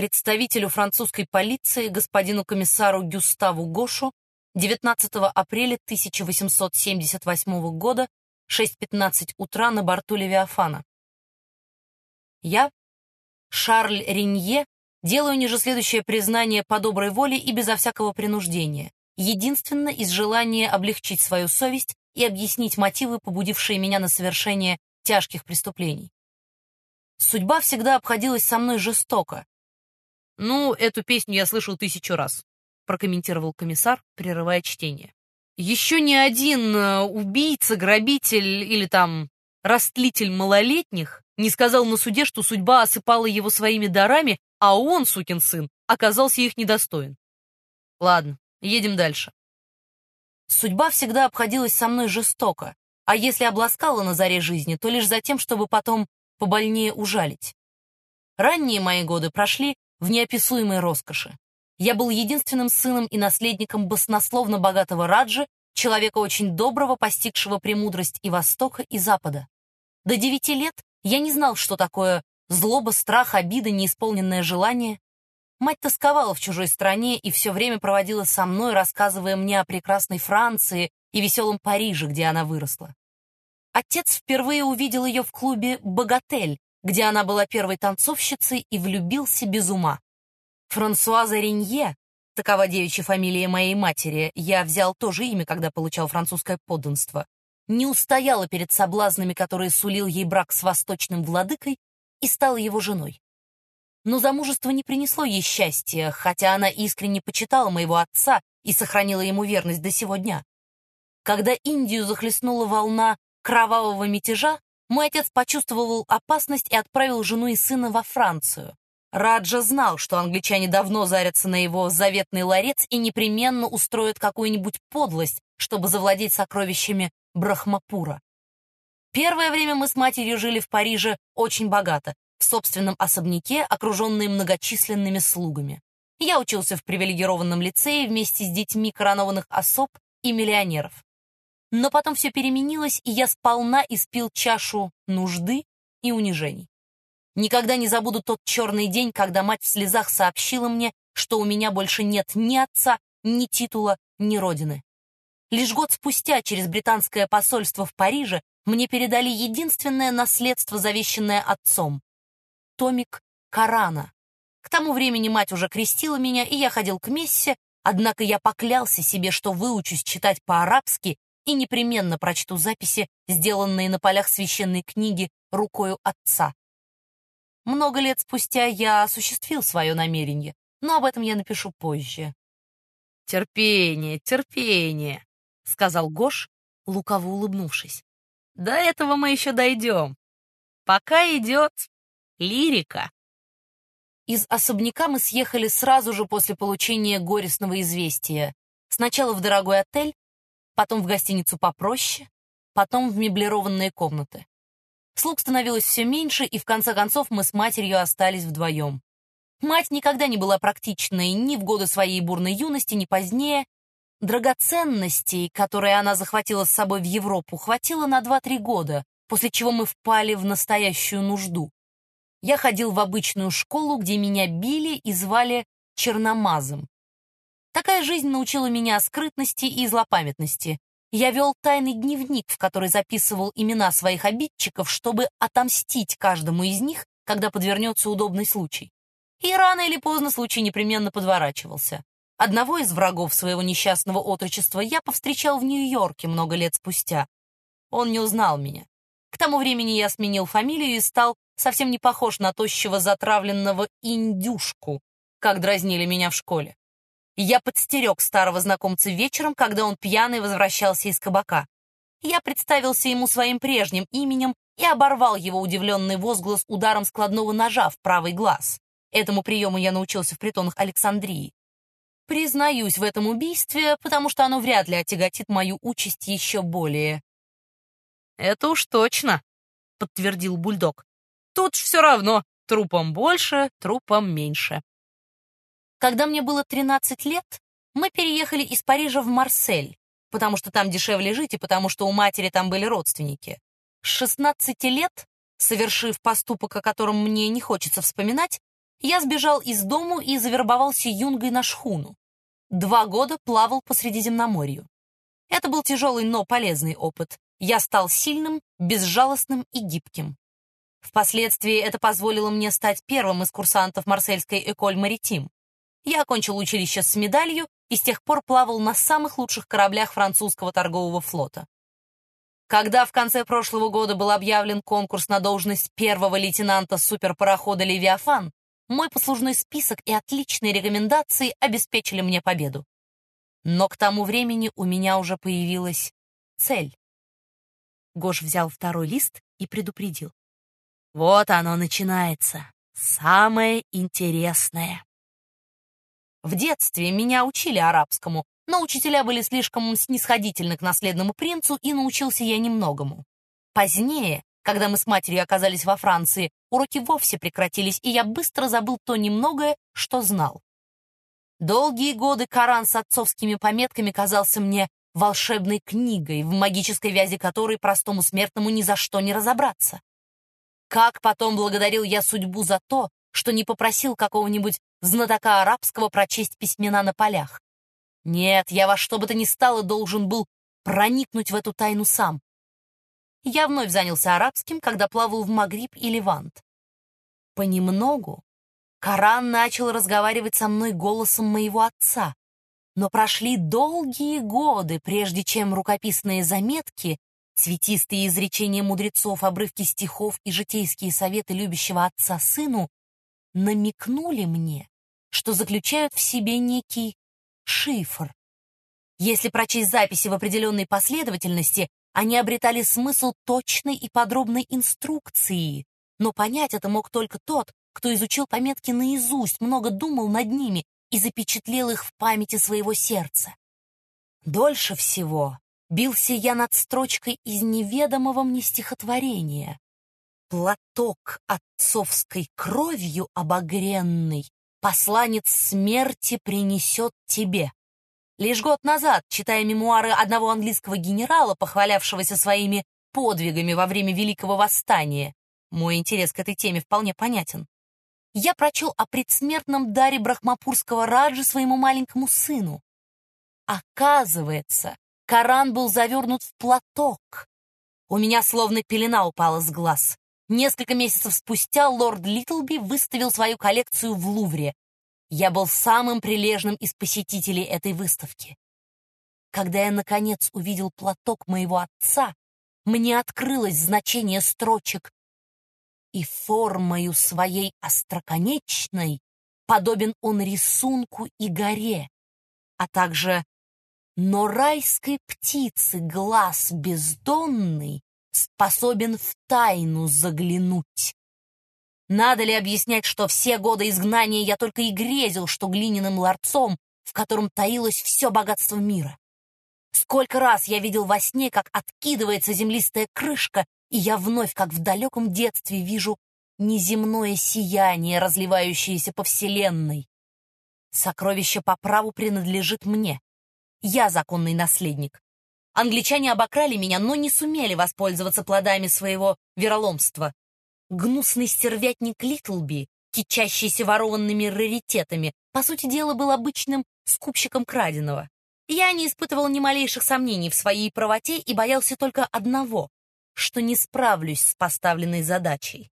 представителю французской полиции господину комиссару Гюставу Гошу 19 апреля 1878 года 6.15 утра на борту Левиафана. Я, Шарль Ренье, делаю ниже следующее признание по доброй воле и безо всякого принуждения, единственно из желания облегчить свою совесть и объяснить мотивы, побудившие меня на совершение тяжких преступлений. Судьба всегда обходилась со мной жестоко. «Ну, эту песню я слышал тысячу раз», — прокомментировал комиссар, прерывая чтение. «Еще ни один э, убийца, грабитель или там растлитель малолетних не сказал на суде, что судьба осыпала его своими дарами, а он, сукин сын, оказался их недостоин. Ладно, едем дальше. Судьба всегда обходилась со мной жестоко, а если обласкала на заре жизни, то лишь за тем, чтобы потом побольнее ужалить. Ранние мои годы прошли в неописуемой роскоши. Я был единственным сыном и наследником баснословно богатого Раджи, человека очень доброго, постигшего премудрость и Востока, и Запада. До девяти лет я не знал, что такое злоба, страх, обида, неисполненное желание. Мать тосковала в чужой стране и все время проводила со мной, рассказывая мне о прекрасной Франции и веселом Париже, где она выросла. Отец впервые увидел ее в клубе «Богатель», где она была первой танцовщицей и влюбился без ума. Франсуаза Ренье, такова девичья фамилия моей матери, я взял тоже имя, когда получал французское подданство, не устояла перед соблазнами, которые сулил ей брак с восточным владыкой, и стала его женой. Но замужество не принесло ей счастья, хотя она искренне почитала моего отца и сохранила ему верность до сего дня. Когда Индию захлестнула волна кровавого мятежа, мой отец почувствовал опасность и отправил жену и сына во Францию. Раджа знал, что англичане давно зарятся на его заветный ларец и непременно устроят какую-нибудь подлость, чтобы завладеть сокровищами Брахмапура. Первое время мы с матерью жили в Париже очень богато, в собственном особняке, окруженные многочисленными слугами. Я учился в привилегированном лицее вместе с детьми коронованных особ и миллионеров. Но потом все переменилось, и я сполна испил чашу нужды и унижений. Никогда не забуду тот черный день, когда мать в слезах сообщила мне, что у меня больше нет ни отца, ни титула, ни родины. Лишь год спустя через британское посольство в Париже мне передали единственное наследство, завещанное отцом томик Корана. К тому времени мать уже крестила меня, и я ходил к мессе, однако я поклялся себе, что выучусь читать по-арабски и непременно прочту записи, сделанные на полях священной книги рукою отца. Много лет спустя я осуществил свое намерение, но об этом я напишу позже. «Терпение, терпение», — сказал Гош, лукаво улыбнувшись. «До этого мы еще дойдем. Пока идет Лирика. Из особняка мы съехали сразу же после получения горестного известия. Сначала в дорогой отель, потом в гостиницу попроще, потом в меблированные комнаты. Слуг становилось все меньше, и в конце концов мы с матерью остались вдвоем. Мать никогда не была практичной ни в годы своей бурной юности, ни позднее. Драгоценностей, которые она захватила с собой в Европу, хватило на 2-3 года, после чего мы впали в настоящую нужду. Я ходил в обычную школу, где меня били и звали Черномазом. Такая жизнь научила меня скрытности и злопамятности. Я вел тайный дневник, в который записывал имена своих обидчиков, чтобы отомстить каждому из них, когда подвернется удобный случай. И рано или поздно случай непременно подворачивался. Одного из врагов своего несчастного отрочества я повстречал в Нью-Йорке много лет спустя. Он не узнал меня. К тому времени я сменил фамилию и стал совсем не похож на тощего затравленного индюшку, как дразнили меня в школе. Я подстерег старого знакомца вечером, когда он пьяный возвращался из кабака. Я представился ему своим прежним именем и оборвал его удивленный возглас ударом складного ножа в правый глаз. Этому приему я научился в притонах Александрии. Признаюсь в этом убийстве, потому что оно вряд ли отяготит мою участь еще более. «Это уж точно», — подтвердил бульдог. Тут ж все равно, трупом больше, трупом меньше. Когда мне было 13 лет, мы переехали из Парижа в Марсель, потому что там дешевле жить и потому что у матери там были родственники. С 16 лет, совершив поступок, о котором мне не хочется вспоминать, я сбежал из дому и завербовался юнгой на шхуну. Два года плавал по Средиземноморью. Это был тяжелый, но полезный опыт. Я стал сильным, безжалостным и гибким. Впоследствии это позволило мне стать первым из курсантов Марсельской Эколь Маритим. Я окончил училище с медалью и с тех пор плавал на самых лучших кораблях французского торгового флота. Когда в конце прошлого года был объявлен конкурс на должность первого лейтенанта суперпарохода «Левиафан», мой послужной список и отличные рекомендации обеспечили мне победу. Но к тому времени у меня уже появилась цель. Гош взял второй лист и предупредил. Вот оно начинается. Самое интересное. В детстве меня учили арабскому, но учителя были слишком снисходительны к наследному принцу, и научился я немногому. Позднее, когда мы с матерью оказались во Франции, уроки вовсе прекратились, и я быстро забыл то немногое, что знал. Долгие годы Коран с отцовскими пометками казался мне волшебной книгой, в магической вязи которой простому смертному ни за что не разобраться. Как потом благодарил я судьбу за то, что не попросил какого-нибудь знатока арабского прочесть письмена на полях. Нет, я во что бы то ни стало должен был проникнуть в эту тайну сам, я вновь занялся арабским, когда плавал в Магриб и Левант. Понемногу Коран начал разговаривать со мной голосом моего отца, но прошли долгие годы, прежде чем рукописные заметки, цветистые изречения мудрецов, обрывки стихов и житейские советы любящего отца сыну намекнули мне, что заключают в себе некий шифр. Если прочесть записи в определенной последовательности, они обретали смысл точной и подробной инструкции, но понять это мог только тот, кто изучил пометки наизусть, много думал над ними и запечатлел их в памяти своего сердца. Дольше всего бился я над строчкой из неведомого мне стихотворения. «Платок отцовской кровью обогренный посланец смерти принесет тебе». Лишь год назад, читая мемуары одного английского генерала, похвалявшегося своими подвигами во время Великого Восстания, мой интерес к этой теме вполне понятен, я прочел о предсмертном даре брахмапурского раджи своему маленькому сыну. Оказывается, Коран был завернут в платок. У меня словно пелена упала с глаз. Несколько месяцев спустя лорд Литлби выставил свою коллекцию в Лувре, я был самым прилежным из посетителей этой выставки. Когда я, наконец, увидел платок моего отца, мне открылось значение строчек «И формою своей остроконечной подобен он рисунку и горе», а также «Но райской птицы глаз бездонный способен в тайну заглянуть». Надо ли объяснять, что все годы изгнания я только и грезил, что глиняным ларцом, в котором таилось все богатство мира? Сколько раз я видел во сне, как откидывается землистая крышка, и я вновь, как в далеком детстве, вижу неземное сияние, разливающееся по вселенной. Сокровище по праву принадлежит мне. Я законный наследник. Англичане обокрали меня, но не сумели воспользоваться плодами своего вероломства. Гнусный стервятник Литлби, кичащийся ворованными раритетами, по сути дела был обычным скупщиком краденого. Я не испытывал ни малейших сомнений в своей правоте и боялся только одного, что не справлюсь с поставленной задачей.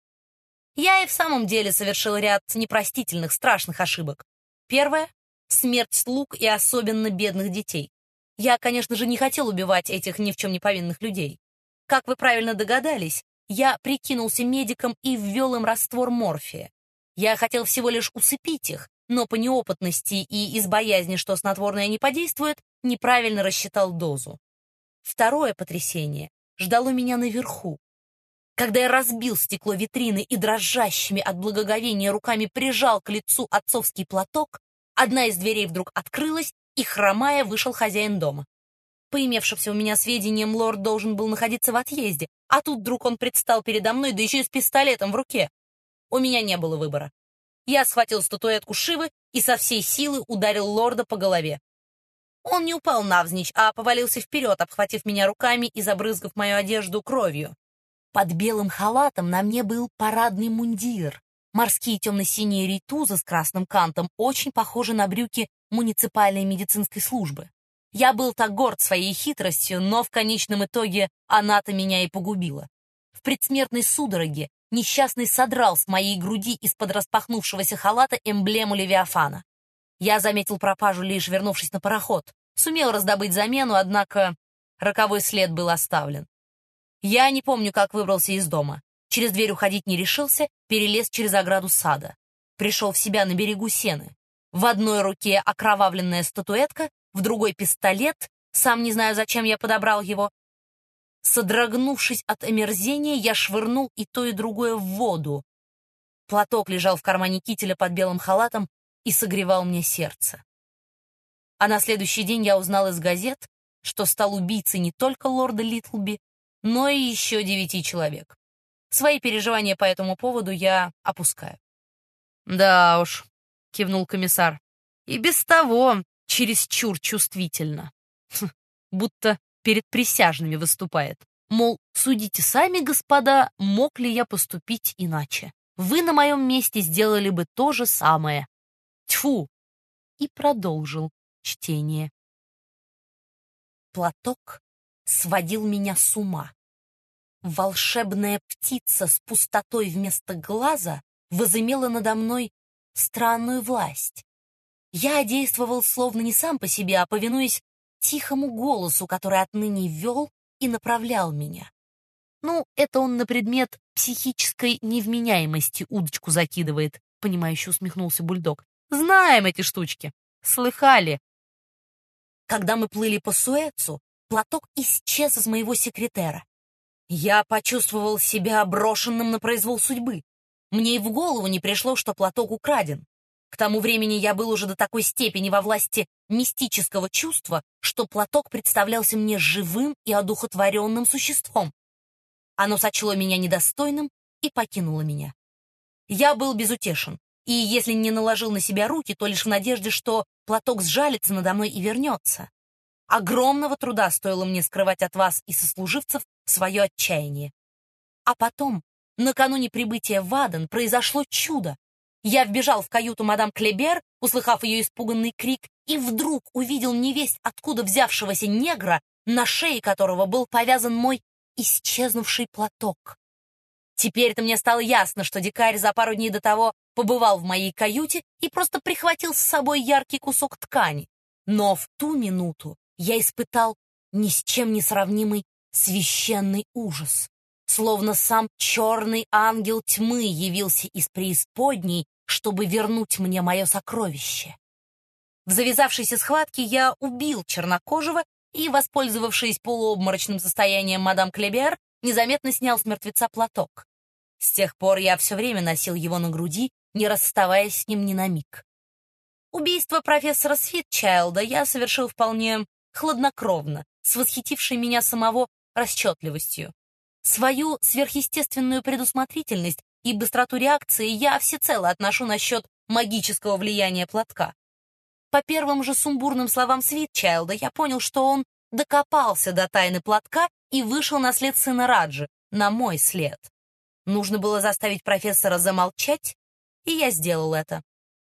Я и в самом деле совершил ряд непростительных, страшных ошибок. Первое — смерть слуг и особенно бедных детей. Я, конечно же, не хотел убивать этих ни в чем не повинных людей. Как вы правильно догадались, я прикинулся медиком и ввел им раствор морфия. Я хотел всего лишь усыпить их, но по неопытности и из боязни, что снотворное не подействует, неправильно рассчитал дозу. Второе потрясение ждало меня наверху. Когда я разбил стекло витрины и дрожащими от благоговения руками прижал к лицу отцовский платок, одна из дверей вдруг открылась, и, хромая, вышел хозяин дома. По имевшимся у меня сведениям, лорд должен был находиться в отъезде, а тут вдруг он предстал передо мной, да еще и с пистолетом в руке. У меня не было выбора. Я схватил статуэтку Шивы и со всей силы ударил лорда по голове. Он не упал навзничь, а повалился вперед, обхватив меня руками и забрызгав мою одежду кровью. Под белым халатом на мне был парадный мундир. Морские темно-синие рейтузы с красным кантом очень похожи на брюки муниципальной медицинской службы. Я был так горд своей хитростью, но в конечном итоге она-то меня и погубила. В предсмертной судороге несчастный содрал с моей груди из-под распахнувшегося халата эмблему Левиафана. Я заметил пропажу, лишь вернувшись на пароход. Сумел раздобыть замену, однако роковой след был оставлен. Я не помню, как выбрался из дома. Через дверь уходить не решился, перелез через ограду сада. Пришел в себя на берегу сены. В одной руке окровавленная статуэтка, в другой пистолет, сам не знаю, зачем я подобрал его. Содрогнувшись от омерзения, я швырнул и то, и другое в воду. Платок лежал в кармане кителя под белым халатом и согревал мне сердце. А на следующий день я узнал из газет, что стал убийцей не только лорда Литлби, но и еще девяти человек. Свои переживания по этому поводу я опускаю. «Да уж», — кивнул комиссар, — «и без того чересчур чувствительно. Хм, будто перед присяжными выступает. Мол, судите сами, господа, мог ли я поступить иначе. Вы на моем месте сделали бы то же самое. Тьфу!» И продолжил чтение. Платок сводил меня с ума. Волшебная птица с пустотой вместо глаза возымела надо мной странную власть. Я действовал словно не сам по себе, а повинуясь тихому голосу, который отныне вел и направлял меня. Ну, это он на предмет психической невменяемости удочку закидывает, понимающе усмехнулся бульдог. Знаем эти штучки. Слыхали. Когда мы плыли по Суэцу, платок исчез из моего секретера. Я почувствовал себя брошенным на произвол судьбы. Мне и в голову не пришло, что платок украден. К тому времени я был уже до такой степени во власти мистического чувства, что платок представлялся мне живым и одухотворенным существом. Оно сочло меня недостойным и покинуло меня. Я был безутешен, и если не наложил на себя руки, то лишь в надежде, что платок сжалится надо мной и вернется. Огромного труда стоило мне скрывать от вас и сослуживцев свое отчаяние. А потом, накануне прибытия в Аден, произошло чудо. Я вбежал в каюту мадам Клебер, услыхав ее испуганный крик, и вдруг увидел невесть, откуда взявшегося негра, на шее которого был повязан мой исчезнувший платок. Теперь-то мне стало ясно, что дикарь за пару дней до того побывал в моей каюте и просто прихватил с собой яркий кусок ткани. Но в ту минуту я испытал ни с чем не сравнимый священный ужас. Словно сам черный ангел тьмы явился из преисподней, чтобы вернуть мне мое сокровище. В завязавшейся схватке я убил чернокожего и, воспользовавшись полуобморочным состоянием мадам Клебер, незаметно снял с мертвеца платок. С тех пор я все время носил его на груди, не расставаясь с ним ни на миг. Убийство профессора Свитчайлда я совершил вполне хладнокровно, с восхитившей меня самого расчетливостью. Свою сверхъестественную предусмотрительность и быстроту реакции я всецело отношу насчет магического влияния платка. По первым же сумбурным словам Свитчайлда я понял, что он докопался до тайны платка и вышел на след сына Раджи, на мой след. Нужно было заставить профессора замолчать, и я сделал это.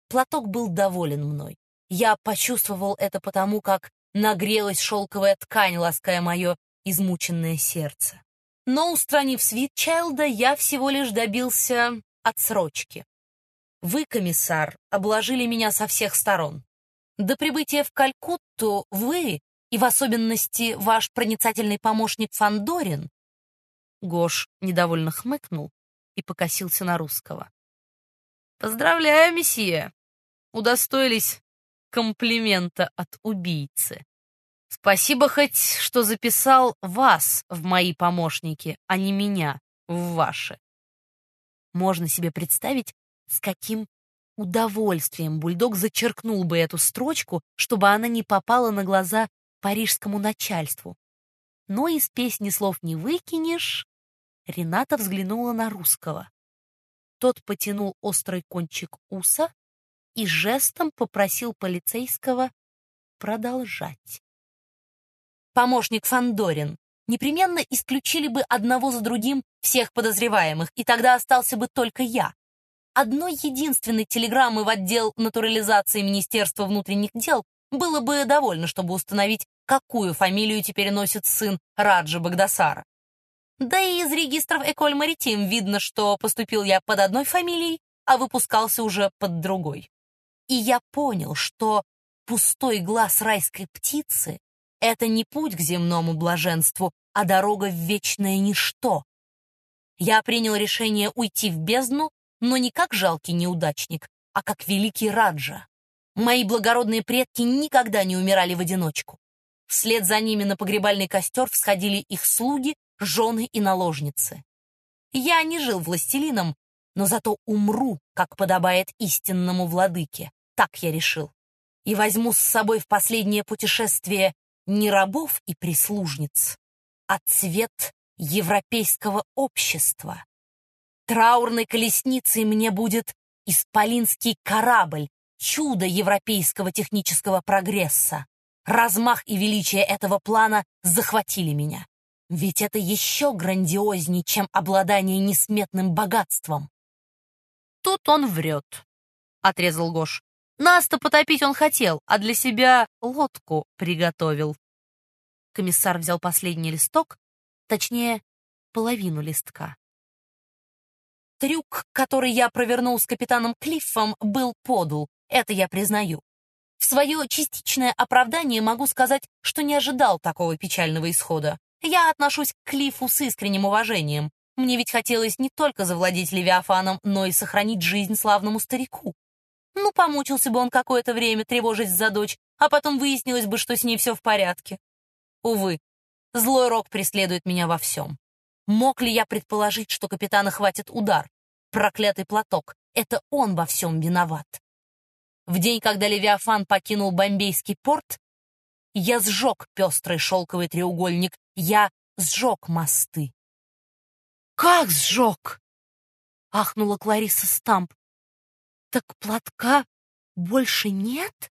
Платок был доволен мной. Я почувствовал это потому, как нагрелась шелковая ткань, лаская мое измученное сердце. Но, устранив Свитчайлда, я всего лишь добился отсрочки. Вы, комиссар, обложили меня со всех сторон. До прибытия в Калькутту вы, и в особенности ваш проницательный помощник Фандорин, Гош недовольно хмыкнул и покосился на русского. «Поздравляю, месье! Удостоились комплимента от убийцы. Спасибо хоть, что записал вас в мои помощники, а не меня в ваши. Можно себе представить, с каким удовольствием бульдог зачеркнул бы эту строчку, чтобы она не попала на глаза парижскому начальству. Но из песни слов не выкинешь. Рената взглянула на русского. Тот потянул острый кончик уса и жестом попросил полицейского продолжать. Помощник Фандорин непременно исключили бы одного за другим всех подозреваемых, и тогда остался бы только я. одной единственной телеграммы в отдел натурализации Министерства внутренних дел было бы довольно, чтобы установить, какую фамилию теперь носит сын Раджа Багдасара. Да и из регистров Эколь Маритим видно, что поступил я под одной фамилией, а выпускался уже под другой. И я понял, что пустой глаз райской птицы — это не путь к земному блаженству, а дорога в вечное ничто. Я принял решение уйти в бездну, но не как жалкий неудачник, а как великий Раджа. Мои благородные предки никогда не умирали в одиночку. Вслед за ними на погребальный костер всходили их слуги, жены и наложницы. Я не жил властелином, но зато умру, как подобает истинному владыке. Так я решил. И возьму с собой в последнее путешествие не рабов и прислужниц, а цвет европейского общества. Траурной колесницей мне будет исполинский корабль, чудо европейского технического прогресса. Размах и величие этого плана захватили меня. Ведь это еще грандиознее, чем обладание несметным богатством. Тут он врет, — отрезал Гош. Нас-то потопить он хотел, а для себя лодку приготовил. Комиссар взял последний листок, точнее, половину листка. Трюк, который я провернул с капитаном Клиффом, был подул, это я признаю. В свое частичное оправдание могу сказать, что не ожидал такого печального исхода. Я отношусь к Клиффу с искренним уважением. Мне ведь хотелось не только завладеть Левиафаном, но и сохранить жизнь славному старику. Ну, помучился бы он какое-то время, тревожась за дочь, а потом выяснилось бы, что с ней все в порядке. Увы, злой рок преследует меня во всем. Мог ли я предположить, что капитана хватит удар? Проклятый платок. Это он во всем виноват. В день, когда Левиафан покинул Бомбейский порт, я сжег пестрый шелковый треугольник, я сжег мосты. «Как сжег?» — ахнула Клариса Стамп. «Так платка больше нет?»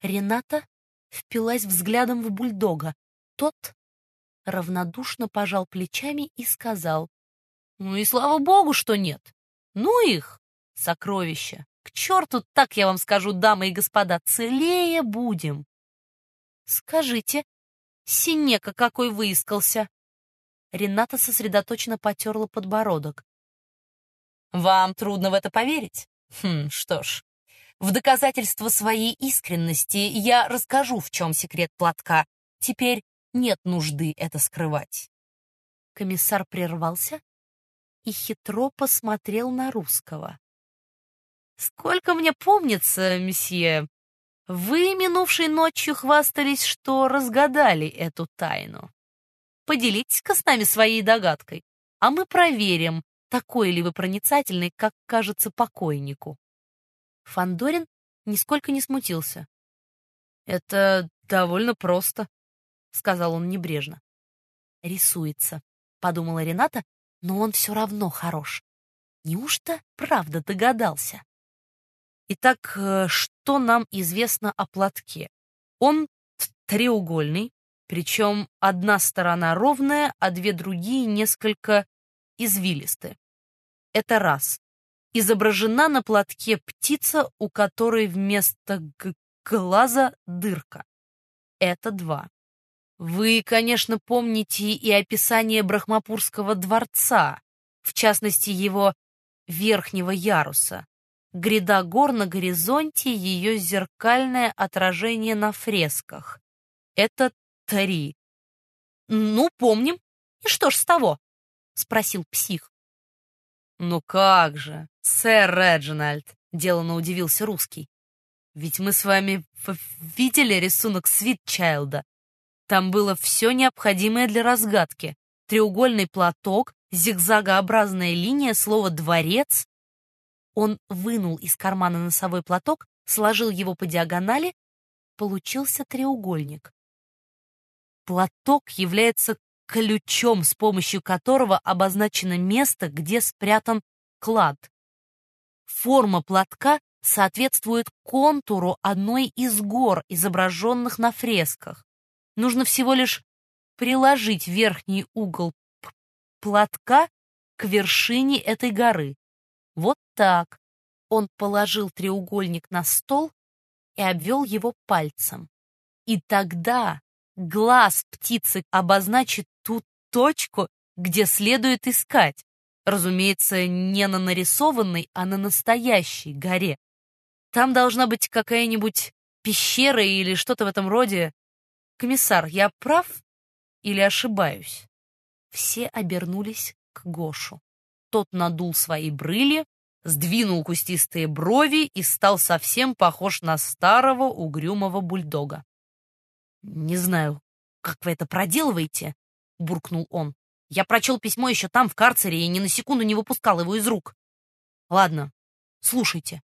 Рената впилась взглядом в бульдога. Тот равнодушно пожал плечами и сказал. «Ну и слава богу, что нет. Ну их, сокровища. К черту, так я вам скажу, дамы и господа, целее будем». «Скажите, синека какой выискался!» Рената сосредоточенно потерла подбородок. «Вам трудно в это поверить? Хм, что ж, в доказательство своей искренности я расскажу, в чем секрет платка. Теперь нет нужды это скрывать». Комиссар прервался и хитро посмотрел на русского. «Сколько мне помнится, месье, вы минувшей ночью хвастались, что разгадали эту тайну. Поделитесь-ка с нами своей догадкой, а мы проверим, такой ли вы проницательный, как кажется покойнику. Фандорин нисколько не смутился. «Это довольно просто», — сказал он небрежно. «Рисуется», — подумала Рената, но он все равно хорош. Неужто правда догадался? Итак, э, что нам известно о платке? Он треугольный, причем одна сторона ровная, а две другие несколько извилисты. Это раз. Изображена на платке птица, у которой вместо глаза дырка. Это два. Вы, конечно, помните и описание Брахмапурского дворца, в частности его верхнего яруса. Гряда гор на горизонте, ее зеркальное отражение на фресках. Это три. Ну, помним. И что ж с того? Спросил псих. Ну как же, сэр Реджинальд, деланно удивился русский. Ведь мы с вами видели рисунок Свитчайлда. Там было все необходимое для разгадки. Треугольный платок, зигзагообразная линия, слово «дворец». Он вынул из кармана носовой платок, сложил его по диагонали, получился треугольник. Платок является ключом, с помощью которого обозначено место, где спрятан клад. Форма платка соответствует контуру одной из гор, изображенных на фресках. Нужно всего лишь приложить верхний угол платка к вершине этой горы. Вот так. Он положил треугольник на стол и обвел его пальцем. И тогда глаз птицы обозначит ту точку, где следует искать. Разумеется, не на нарисованной, а на настоящей горе. Там должна быть какая-нибудь пещера или что-то в этом роде. Комиссар, я прав или ошибаюсь? Все обернулись к Гошу. Тот надул свои брыли, сдвинул кустистые брови и стал совсем похож на старого угрюмого бульдога. «Не знаю, как вы это проделываете?» — буркнул он. «Я прочел письмо еще там, в карцере, и ни на секунду не выпускал его из рук. Ладно, слушайте.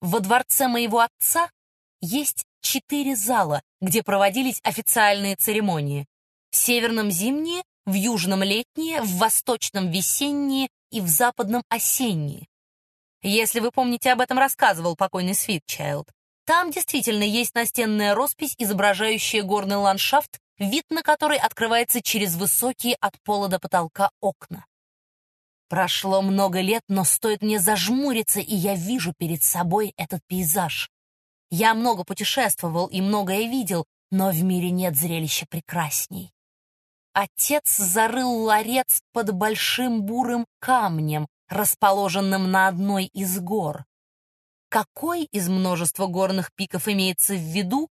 Во дворце моего отца есть четыре зала, где проводились официальные церемонии. В северном зимние, в южном летние, в восточном весенние и в западном осенние. Если вы помните, об этом рассказывал покойный Свитчайлд. Там действительно есть настенная роспись, изображающая горный ландшафт, вид на который открывается через высокие от пола до потолка окна. Прошло много лет, но стоит мне зажмуриться, и я вижу перед собой этот пейзаж. Я много путешествовал и многое видел, но в мире нет зрелища прекрасней. Отец зарыл ларец под большим бурым камнем, расположенным на одной из гор. Какой из множества горных пиков имеется в виду,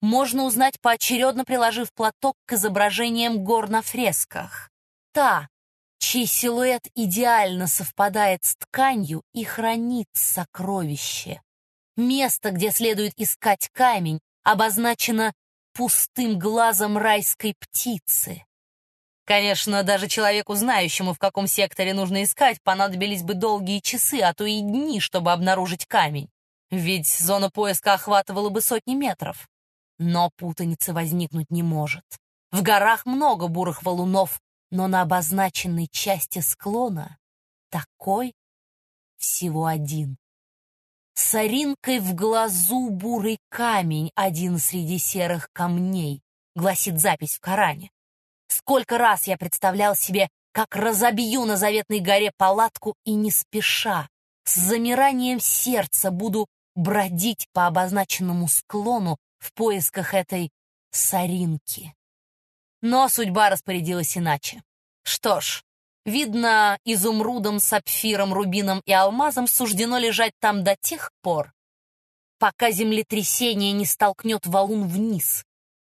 можно узнать поочередно приложив платок к изображениям гор на фресках. Та, чей силуэт идеально совпадает с тканью и хранит сокровище. Место, где следует искать камень, обозначено пустым глазом райской птицы. Конечно, даже человеку, знающему, в каком секторе нужно искать, понадобились бы долгие часы, а то и дни, чтобы обнаружить камень. Ведь зона поиска охватывала бы сотни метров. Но путаницы возникнуть не может. В горах много бурых валунов, но на обозначенной части склона такой всего один. С оринкой в глазу бурый камень, один среди серых камней, гласит запись в Коране. Сколько раз я представлял себе, как разобью на заветной горе палатку и не спеша, с замиранием сердца буду бродить по обозначенному склону в поисках этой соринки. Но судьба распорядилась иначе. Что ж, видно, изумрудом, сапфиром, рубином и алмазом суждено лежать там до тех пор, пока землетрясение не столкнет валун вниз.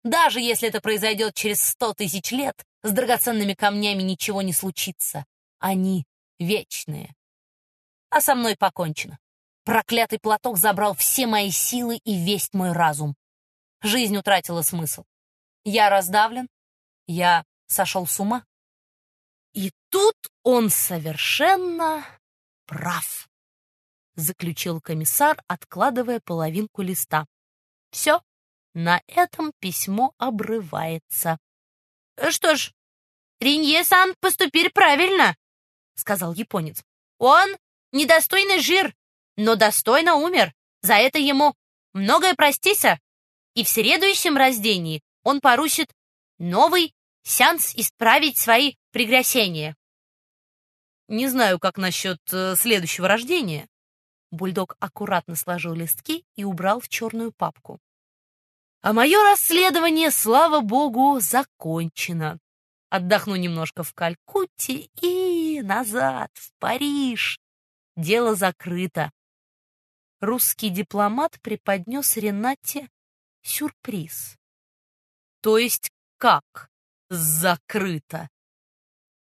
Даже если это произойдет через сто тысяч лет, с драгоценными камнями ничего не случится. Они вечные. А со мной покончено. Проклятый платок забрал все мои силы и весь мой разум. Жизнь утратила смысл. Я раздавлен, я сошел с ума. И тут он совершенно прав, заключил комиссар, откладывая половинку листа. Все, на этом письмо обрывается. «Что ж, Ринье-сан поступил правильно», — сказал японец. «Он недостойный жир, но достойно умер. За это ему многое простися. И в следующем рождении он поручит новый сеанс исправить свои прегресения». «Не знаю, как насчет э, следующего рождения». Бульдог аккуратно сложил листки и убрал в черную папку. А мое расследование, слава богу, закончено. Отдохну немножко в Калькутте и назад, в Париж. Дело закрыто. Русский дипломат преподнес Ренате сюрприз. То есть как закрыто?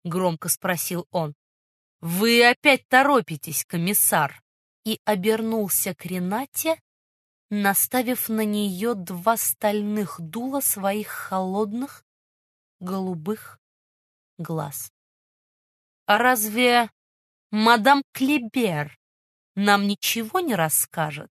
Громко спросил он. Вы опять торопитесь, комиссар. И обернулся к Ренате, наставив на нее два стальных дула своих холодных голубых глаз. «А разве мадам Клебер нам ничего не расскажет?»